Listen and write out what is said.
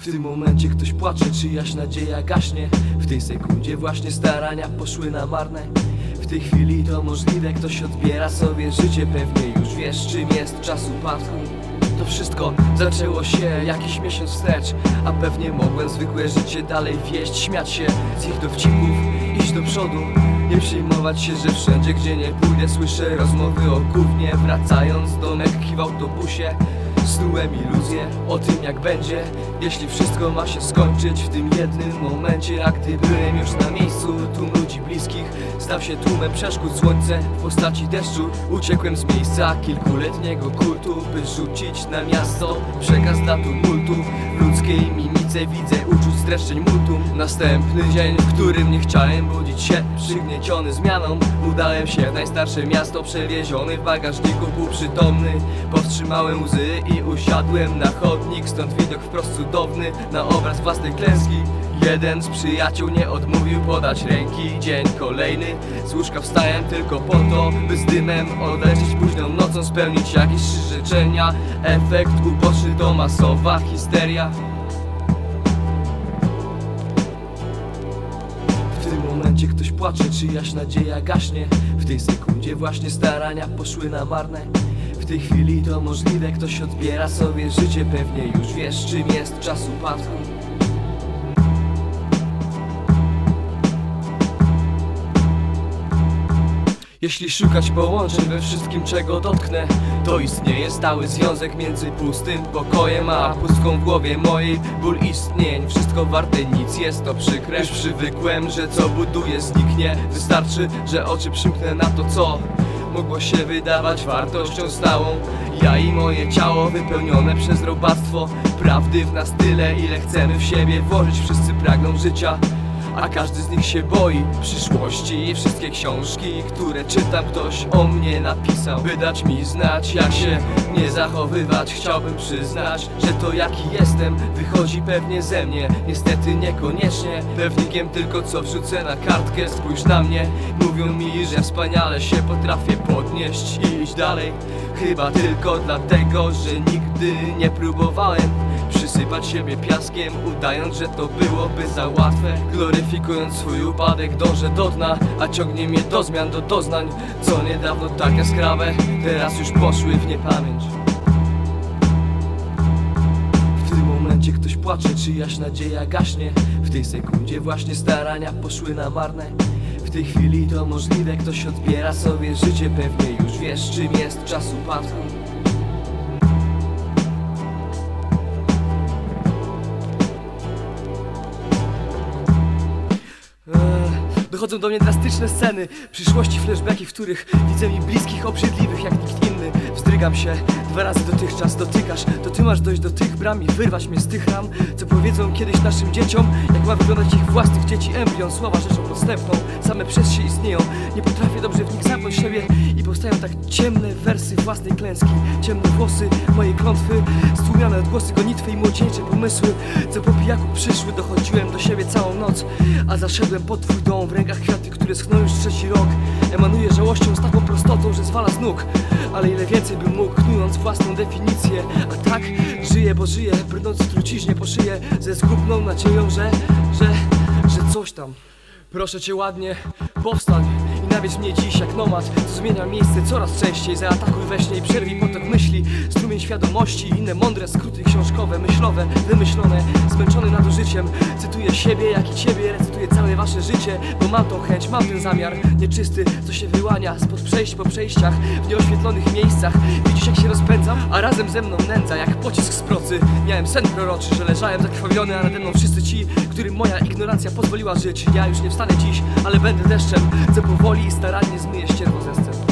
W tym momencie ktoś płacze, czyjaś nadzieja gaśnie. W tej sekundzie właśnie starania poszły na marne. W tej chwili to możliwe, ktoś odbiera sobie życie. Pewnie już wiesz czym jest czas upadku. To wszystko zaczęło się jakiś miesiąc wstecz A pewnie mogłem zwykłe życie dalej wieść Śmiać się z ich dowcipów, iść do przodu Nie przejmować się, że wszędzie gdzie nie pójdę Słyszę rozmowy o gównie Wracając do Mekki w autobusie Snułem iluzję o tym jak będzie Jeśli wszystko ma się skończyć w tym jednym momencie. A gdy byłem już na miejscu tłum ludzi bliskich Stał się tłumem przeszkód. Słońce w postaci deszczu Uciekłem z miejsca kilkuletniego kultu By rzucić na miasto przekaz dla tumultu. Ludzkiej mimice widzę uczuć streszczeń multum. Następny dzień, w którym nie chciałem budzić się Przygnieciony zmianą udałem się w najstarsze miasto Przewieziony w bagażniku półprzytomny Powstrzymałem łzy i usiadłem na chodnik Stąd widok wprost cudowny na obraz własnej klęski. Jeden z przyjaciół nie odmówił podać ręki. Dzień kolejny z łóżka wstałem tylko po to By z dymem odlecieć późną nocą Spełnić jakieś życzenia. Efekt uboczny to masowa histeria. Momencie ktoś płacze, czyjaś nadzieja gaśnie. W tej sekundzie właśnie starania poszły na marne tej chwili to możliwe, ktoś odbiera sobie życie Pewnie już wiesz czym jest czas upadku. Jeśli szukać połączeń we wszystkim czego dotknę To istnieje stały związek między pustym pokojem A pustką w głowie mojej. Ból istnień Wszystko warte nic, jest to przykre. Już przywykłem, że co buduję zniknie. Wystarczy, że oczy przymknę na to co Mogło się wydawać wartością stałą. Ja i moje ciało wypełnione przez robactwo. Prawdy w nas tyle, ile chcemy w siebie włożyć. Wszyscy pragną życia a każdy z nich się boi przyszłości. Wszystkie książki, które czytam ktoś o mnie napisał. By dać mi znać jak się nie zachowywać Chciałbym przyznać, że to jaki jestem. Wychodzi pewnie ze mnie Niestety niekoniecznie. Pewnikiem tylko co wrzucę na kartkę. Spójrz na mnie, mówią mi, że wspaniale się potrafię podnieść. I iść dalej Chyba tylko dlatego, że nigdy nie próbowałem Przysypać siebie piaskiem, udając, że to byłoby za łatwe Gloryfikując swój upadek, dążę do dna A ciągnie mnie do zmian, do doznań Co niedawno tak jaskrawe, teraz już poszły w niepamięć. W tym momencie ktoś płacze, czyjaś nadzieja gaśnie W tej sekundzie właśnie starania poszły na marne. W tej chwili to możliwe, ktoś odbiera sobie życie Pewnie już wiesz czym jest czas upadku Ech, Dochodzą do mnie drastyczne sceny Przyszłości flashbacki, w których widzę mi bliskich, obrzydliwych jak nikt inny. Wzdrygam się, dwa razy dotychczas dotykasz To ty masz dojść do tych bram i wyrwać mnie z tych ram Co powiedzą kiedyś naszym dzieciom Jak ma wyglądać ich własnych dzieci. Embrion Słowa rzeczą podstępną, same przez się istnieją. Nie potrafię dobrze w nich zamknąć siebie I powstają tak ciemne wersy własnej klęski. Ciemne włosy, moje klątwy Stłumione odgłosy gonitwy i młodzieńcze pomysły. Co po pijaku przyszły, dochodziłem do siebie całą noc A zaszedłem pod twój dom, w rękach kwiaty, które schną już trzeci rok. Emanuje żałością z taką prostotą, że zwala z nóg. Ale ile więcej bym mógł, knując własną definicję. A tak, żyję, bo żyję, brnąc w truciźnie po szyję Ze zgubną nadzieją, że, że, że coś tam. Proszę cię ładnie, powstań nawiedź mnie dziś jak nomad Co zmienia miejsce. Coraz częściej Zaatakuj we śnie i przerwij potok myśli. Strumień świadomości, inne mądre skróty książkowe Myślowe, wymyślone, zmęczony nadużyciem Cytuję siebie jak i ciebie, recytuję całe wasze życie Bo mam tą chęć, mam ten zamiar. Nieczysty, co się wyłania spod przejść po przejściach W nieoświetlonych miejscach. Widzisz jak się rozpędzam, a razem ze mną nędza Jak pocisk z procy. Miałem sen proroczy, że leżałem zakrwawiony A nade mną wszyscy ci, którym moja ignorancja pozwoliła żyć. Ja już nie wstanę dziś, ale będę deszczem. Co powoli i starannie zmyje ścierwo ze scen